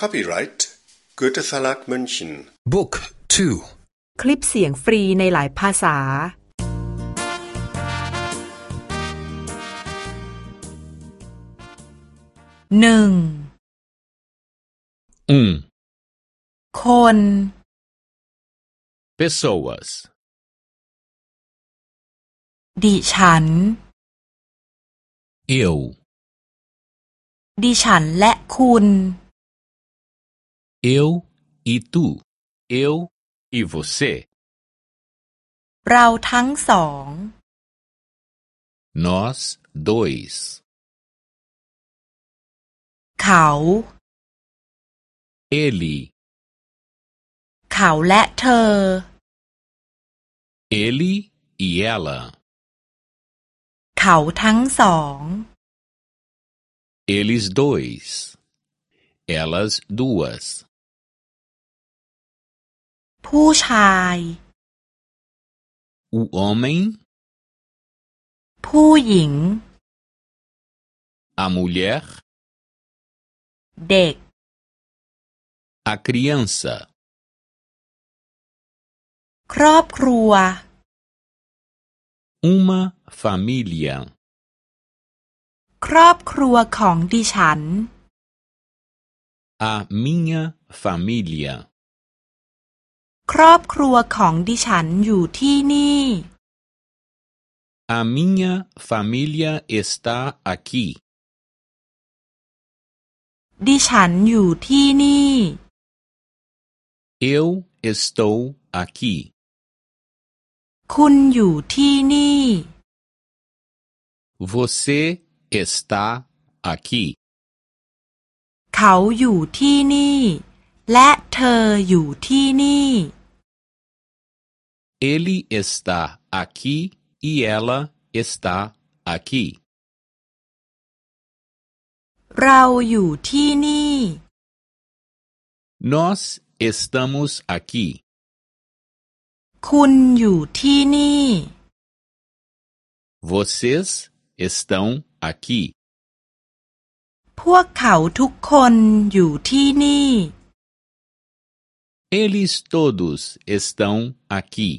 Copyright Goethe Verlag München Book 2 คลิปเสียงฟรีในหลายภาษา หนึ่ง Um. คน Pessoas. ดิฉัน Eu. ดิฉันและคุณ Eu e tu. Eu e você. เราทั้งสอง Nós dois. เขา Ele. เขาและเธอ Ele e ela. เขาทั้งสอง Eles dois. Elas duas. ผู้ชาย O homem, ผู้หญิง a mulher, เด็ก a criança. ครอบครัว Uma família. ครอบครัวของดิฉัน A minha família. ครอบครัวของดิฉันอยู่ที่นี่ A minha família está aqui. ดิฉันอยู่ที่นี่ Eu estou aqui. คุณอยู่ที่นี่ Você está aqui. เขาอยู่ที่นี่ และเธออยู่ที่นี่ Ele está aqui e ela está aqui. เราอยู่ที่นี่ Nós estamos aqui. คุณอยู่ที่นี่ Vocês estão aqui. พวกเขาทุกคนอยู่ที่นี่ Eles todos estão aqui.